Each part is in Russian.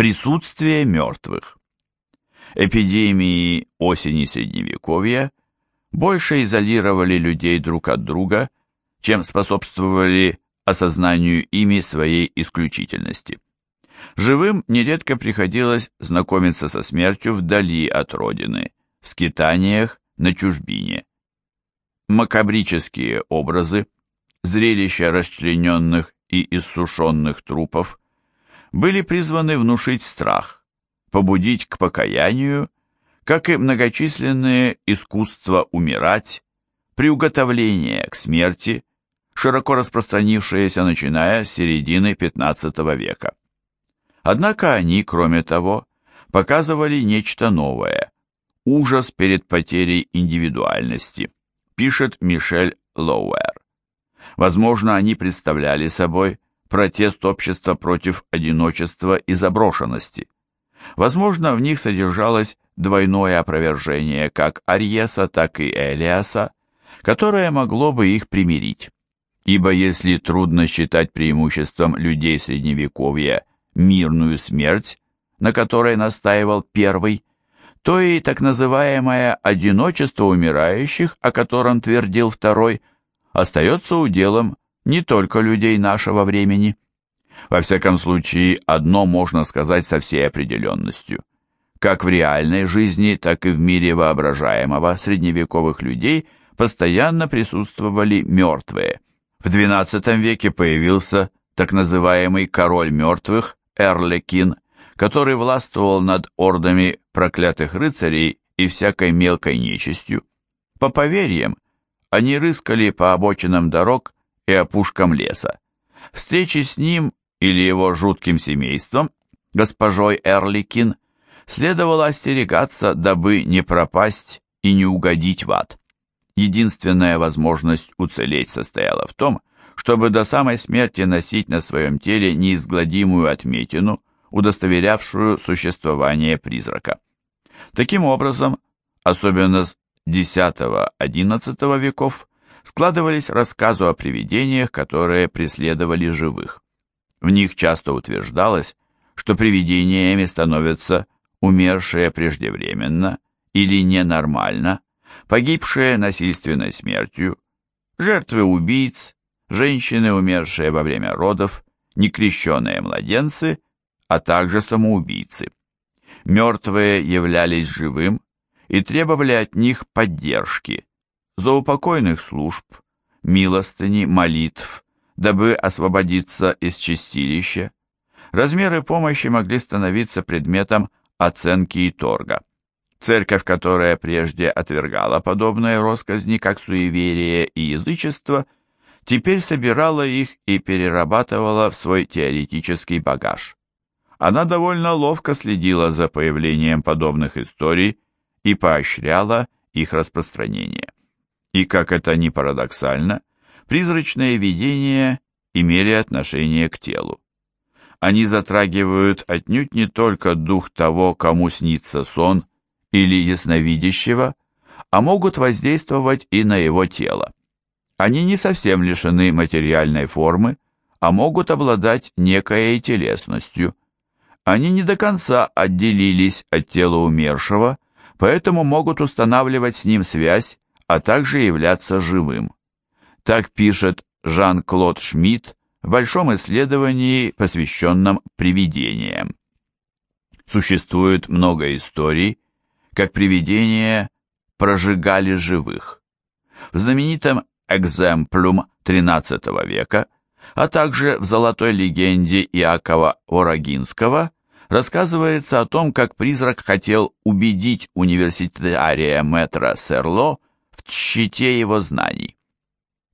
Присутствие мертвых. Эпидемии осени Средневековья больше изолировали людей друг от друга, чем способствовали осознанию ими своей исключительности. Живым нередко приходилось знакомиться со смертью вдали от родины, в скитаниях, на чужбине. Макабрические образы, зрелища расчлененных и иссушенных трупов, были призваны внушить страх, побудить к покаянию, как и многочисленные искусства умирать, приуготовление к смерти, широко распространившиеся начиная с середины XV века. Однако они, кроме того, показывали нечто новое – ужас перед потерей индивидуальности, пишет Мишель Лоуэр. Возможно, они представляли собой протест общества против одиночества и заброшенности. Возможно, в них содержалось двойное опровержение как Ариеса, так и Элиаса, которое могло бы их примирить. Ибо если трудно считать преимуществом людей Средневековья мирную смерть, на которой настаивал первый, то и так называемое одиночество умирающих, о котором твердил второй, остается уделом не только людей нашего времени. Во всяком случае, одно можно сказать со всей определенностью. Как в реальной жизни, так и в мире воображаемого средневековых людей постоянно присутствовали мертвые. В XII веке появился так называемый «король мертвых» Эрлекин, который властвовал над ордами проклятых рыцарей и всякой мелкой нечистью. По поверьям, они рыскали по обочинам дорог и опушкам леса. Встречи с ним или его жутким семейством, госпожой Эрликин, следовало остерегаться, дабы не пропасть и не угодить в ад. Единственная возможность уцелеть состояла в том, чтобы до самой смерти носить на своем теле неизгладимую отметину, удостоверявшую существование призрака. Таким образом, особенно с X-XI веков, складывались рассказы о привидениях, которые преследовали живых. В них часто утверждалось, что привидениями становятся умершие преждевременно или ненормально, погибшие насильственной смертью, жертвы убийц, женщины, умершие во время родов, некрещенные младенцы, а также самоубийцы. Мертвые являлись живым и требовали от них поддержки, заупокойных служб, милостыни, молитв, дабы освободиться из чистилища. Размеры помощи могли становиться предметом оценки и торга. Церковь, которая прежде отвергала подобные росказни как суеверие и язычество, теперь собирала их и перерабатывала в свой теоретический багаж. Она довольно ловко следила за появлением подобных историй и поощряла их распространение. И, как это ни парадоксально, призрачные видения имели отношение к телу. Они затрагивают отнюдь не только дух того, кому снится сон, или ясновидящего, а могут воздействовать и на его тело. Они не совсем лишены материальной формы, а могут обладать некой телесностью. Они не до конца отделились от тела умершего, поэтому могут устанавливать с ним связь а также являться живым. Так пишет Жан-Клод Шмидт в большом исследовании, посвященном привидениям. Существует много историй, как привидения прожигали живых. В знаменитом «Экземплюм» XIII века, а также в золотой легенде Иакова Орогинского рассказывается о том, как призрак хотел убедить университария Метра Серло щите его знаний.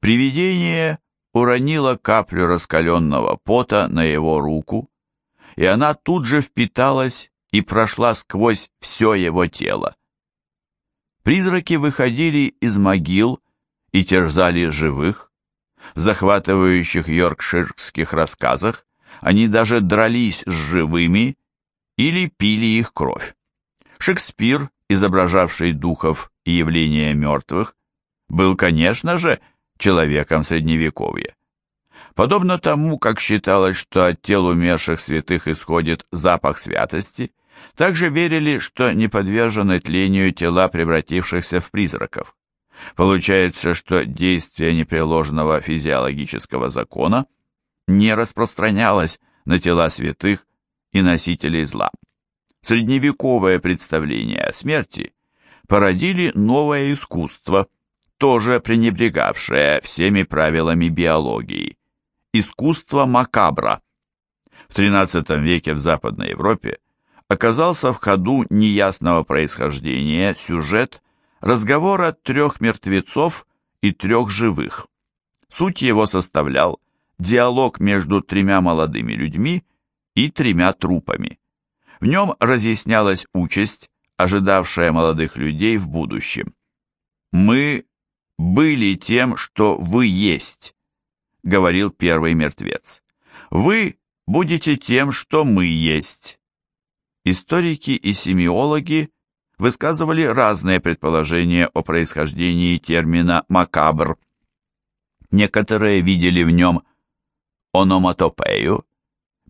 Привидение уронило каплю раскаленного пота на его руку, и она тут же впиталась и прошла сквозь все его тело. Призраки выходили из могил и терзали живых. В захватывающих йоркширских рассказах они даже дрались с живыми или пили их кровь. Шекспир, изображавший духов и явления мертвых, был, конечно же, человеком Средневековья. Подобно тому, как считалось, что от тел умерших святых исходит запах святости, также верили, что не подвержены тлению тела превратившихся в призраков. Получается, что действие непреложного физиологического закона не распространялось на тела святых и носителей зла. Средневековое представление о смерти породили новое искусство, тоже пренебрегавшее всеми правилами биологии – искусство макабра. В XIII веке в Западной Европе оказался в ходу неясного происхождения сюжет разговора трех мертвецов и трех живых. Суть его составлял диалог между тремя молодыми людьми и тремя трупами. В нем разъяснялась участь, ожидавшая молодых людей в будущем. «Мы были тем, что вы есть», — говорил первый мертвец. «Вы будете тем, что мы есть». Историки и семиологи высказывали разные предположения о происхождении термина «макабр». Некоторые видели в нем ономатопею,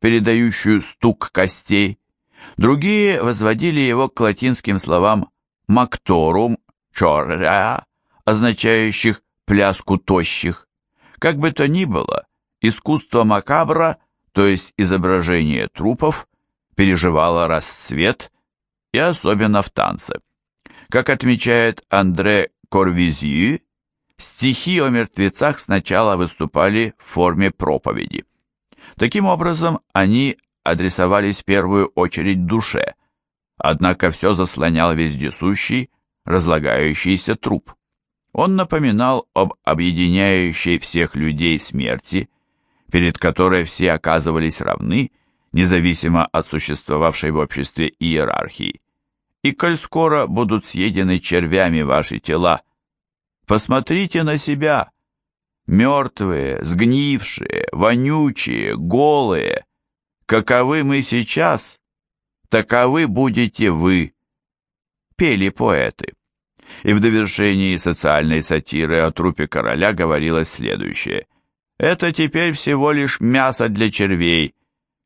передающую стук костей, другие возводили его к латинским словам «макторум», «чорреа», означающих «пляску тощих». Как бы то ни было, искусство макабра, то есть изображение трупов, переживало расцвет, и особенно в танце. Как отмечает Андре Корвизью, стихи о мертвецах сначала выступали в форме проповеди. Таким образом, они адресовались в первую очередь душе, однако все заслонял вездесущий, разлагающийся труп. Он напоминал об объединяющей всех людей смерти, перед которой все оказывались равны, независимо от существовавшей в обществе иерархии. И коль скоро будут съедены червями ваши тела, посмотрите на себя, мертвые, сгнившие, вонючие, голые, каковы мы сейчас, таковы будете вы, пели поэты. И в довершении социальной сатиры о трупе короля говорилось следующее. Это теперь всего лишь мясо для червей,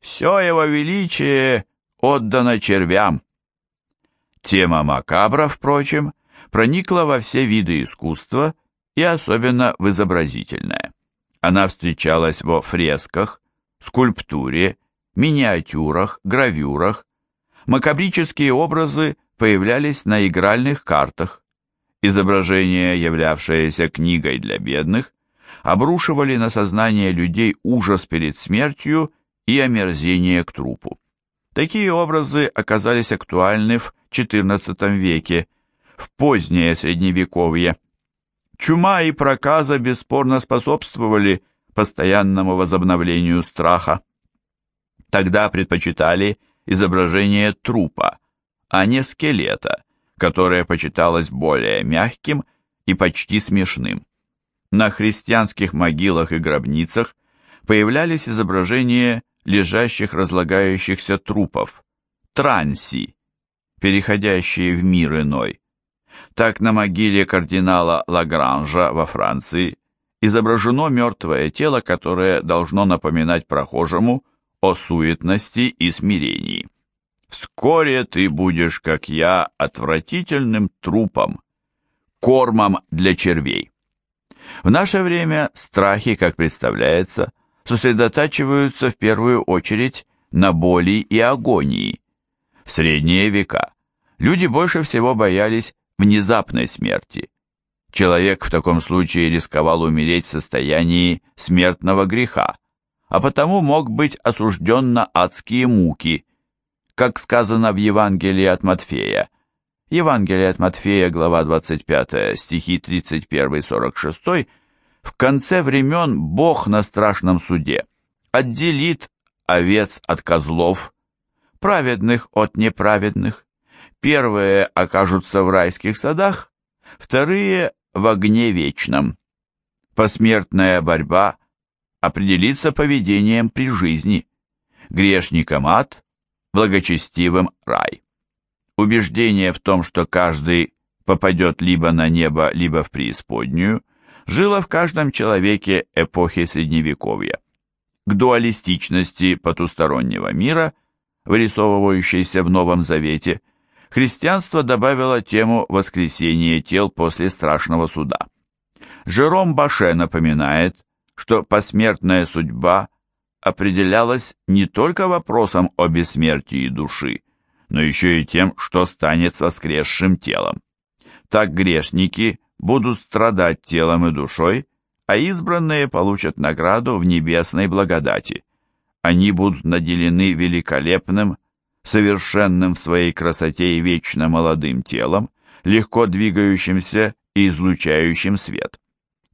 все его величие отдано червям. Тема макабра, впрочем, проникла во все виды искусства и особенно в изобразительное. Она встречалась во фресках, скульптуре, миниатюрах, гравюрах. Макабрические образы появлялись на игральных картах. Изображения, являвшиеся книгой для бедных, обрушивали на сознание людей ужас перед смертью и омерзение к трупу. Такие образы оказались актуальны в XIV веке, в позднее Средневековье. Чума и проказа бесспорно способствовали постоянному возобновлению страха. Тогда предпочитали изображение трупа, а не скелета, которое почиталось более мягким и почти смешным. На христианских могилах и гробницах появлялись изображения лежащих разлагающихся трупов, транси, переходящие в мир иной. Так на могиле кардинала Лагранжа во Франции изображено мертвое тело, которое должно напоминать прохожему о суетности и смирении. «Вскоре ты будешь, как я, отвратительным трупом, кормом для червей». В наше время страхи, как представляется, сосредотачиваются в первую очередь на боли и агонии. В средние века люди больше всего боялись внезапной смерти. Человек в таком случае рисковал умереть в состоянии смертного греха, а потому мог быть осужден на адские муки, как сказано в Евангелии от Матфея. Евангелие от Матфея, глава 25, стихи 31-46, в конце времен Бог на страшном суде отделит овец от козлов, праведных от неправедных. Первые окажутся в райских садах, вторые в огне вечном. Посмертная борьба определится поведением при жизни. Грешникам ад, благочестивым рай. Убеждение в том, что каждый попадет либо на небо, либо в преисподнюю – жило в каждом человеке эпохи Средневековья. к дуалистичности потустороннего мира, вырисовывающейся в Новом Завете, христианство добавило тему воскресения тел после страшного суда. Жером Баше напоминает, что посмертная судьба определялась не только вопросом о бессмертии души, но еще и тем, что станет воскресшим телом. Так грешники будут страдать телом и душой, а избранные получат награду в небесной благодати. Они будут наделены великолепным, совершенным в своей красоте и вечно молодым телом, легко двигающимся и излучающим свет.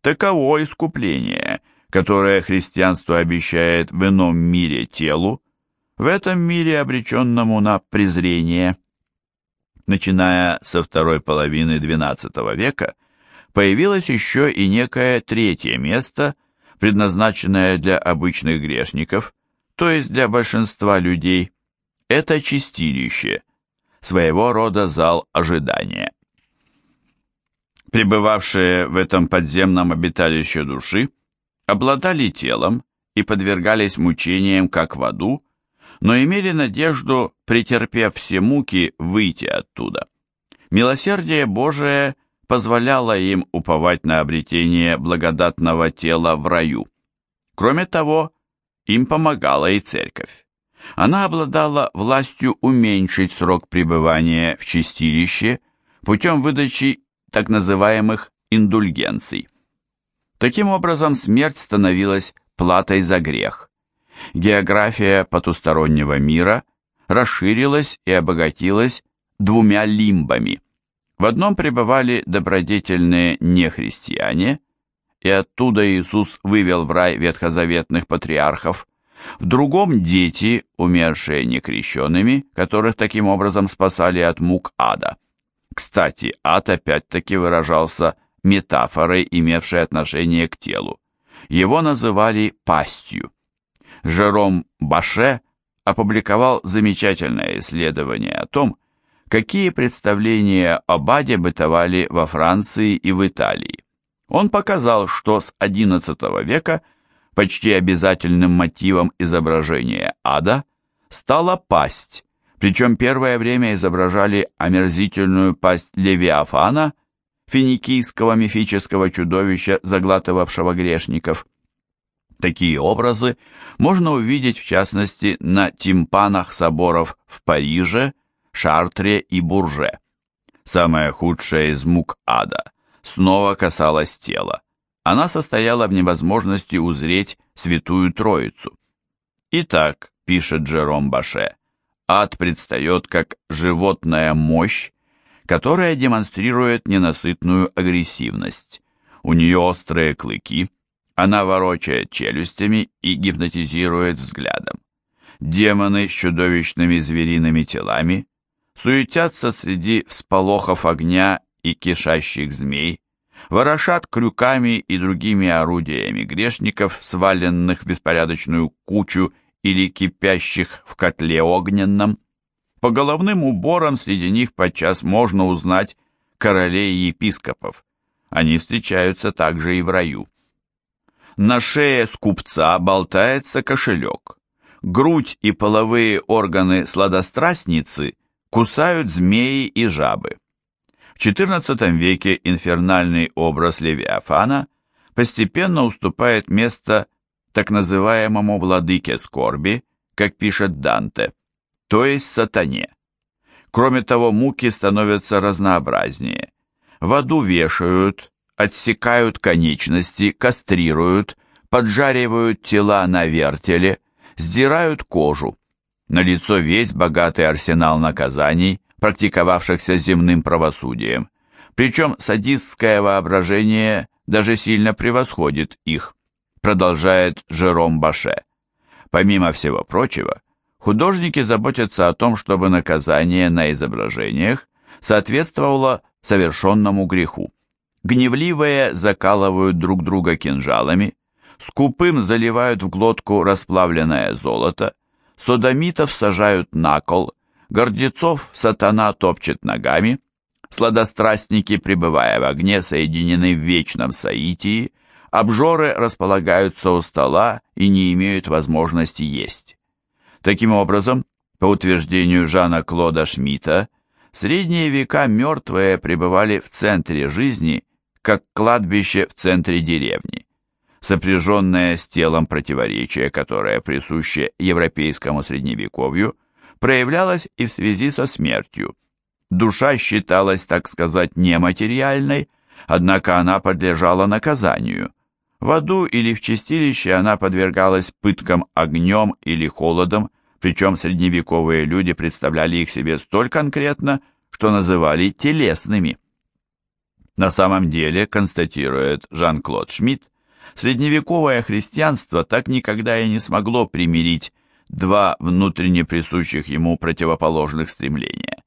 Таково искупление, которое христианство обещает в ином мире телу, в этом мире обреченному на презрение. Начиная со второй половины XII века, появилось еще и некое третье место, предназначенное для обычных грешников, то есть для большинства людей. Это чистилище, своего рода зал ожидания. Пребывавшие в этом подземном обиталище души обладали телом и подвергались мучениям, как в аду, но имели надежду, претерпев все муки, выйти оттуда. Милосердие Божие позволяло им уповать на обретение благодатного тела в раю. Кроме того, им помогала и церковь. Она обладала властью уменьшить срок пребывания в чистилище путем выдачи так называемых индульгенций. Таким образом, смерть становилась платой за грех. География потустороннего мира расширилась и обогатилась двумя лимбами – в одном пребывали добродетельные нехристиане, и оттуда Иисус вывел в рай ветхозаветных патриархов, в другом дети, умершие некрещенными, которых таким образом спасали от мук ада. Кстати, ад опять-таки выражался метафорой, имевшей отношение к телу. Его называли пастью. Жером Баше опубликовал замечательное исследование о том, какие представления об аде бытовали во Франции и в Италии. Он показал, что с XI века почти обязательным мотивом изображения ада стала пасть, причем первое время изображали омерзительную пасть Левиафана, финикийского мифического чудовища, заглатывавшего грешников. Такие образы можно увидеть в частности на тимпанах соборов в Париже, Шартре и Бурже. Самая худшая из мук ада снова касалась тела. Она состояла в невозможности узреть Святую Троицу. Итак, пишет Джером Баше, ад предстает как животная мощь, которая демонстрирует ненасытную агрессивность. У нее острые клыки, она ворочает челюстями и гипнотизирует взглядом. Демоны с чудовищными звериными телами суетятся среди всполохов огня и кишащих змей, ворошат крюками и другими орудиями грешников, сваленных в беспорядочную кучу или кипящих в котле огненном. По головным уборам среди них подчас можно узнать королей и епископов. Они встречаются также и в раю. На шее скупца болтается кошелек. Грудь и половые органы сладострастницы кусают змеи и жабы. В XIV веке инфернальный образ Левиафана постепенно уступает место так называемому владыке скорби, как пишет Данте, то есть сатане. Кроме того, муки становятся разнообразнее. В аду вешают, отсекают конечности, кастрируют, поджаривают тела на вертеле, сдирают кожу налицо весь богатый арсенал наказаний, практиковавшихся земным правосудием. Причем садистское воображение даже сильно превосходит их, продолжает Жером Баше. Помимо всего прочего, художники заботятся о том, чтобы наказание на изображениях соответствовало совершенному греху. Гневливые закалывают друг друга кинжалами, скупым заливают в глотку расплавленное золото, содомитов сажают на кол, гордецов сатана топчет ногами, сладострастники, пребывая в огне, соединены в вечном соитии, обжоры располагаются у стола и не имеют возможности есть. Таким образом, по утверждению Жана Клода Шмидта, средние века мертвые пребывали в центре жизни, как кладбище в центре деревни. Сопряженное с телом противоречие, которое присуще европейскому средневековью, проявлялось и в связи со смертью. Душа считалась, так сказать, нематериальной, однако она подлежала наказанию. В аду или в чистилище она подвергалась пыткам огнем или холодом, причем средневековые люди представляли их себе столь конкретно, что называли телесными. На самом деле, констатирует Жан-Клод Шмидт, средневековое христианство так никогда и не смогло примирить два внутренне присущих ему противоположных стремления.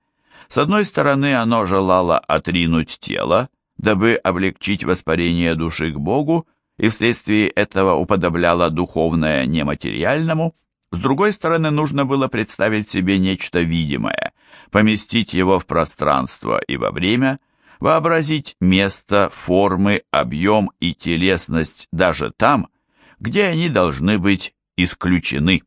С одной стороны, оно желало отринуть тело, дабы облегчить воспарение души к Богу, и вследствие этого уподобляло духовное нематериальному, с другой стороны, нужно было представить себе нечто видимое, поместить его в пространство и во время, вообразить место, формы, объем и телесность даже там, где они должны быть исключены.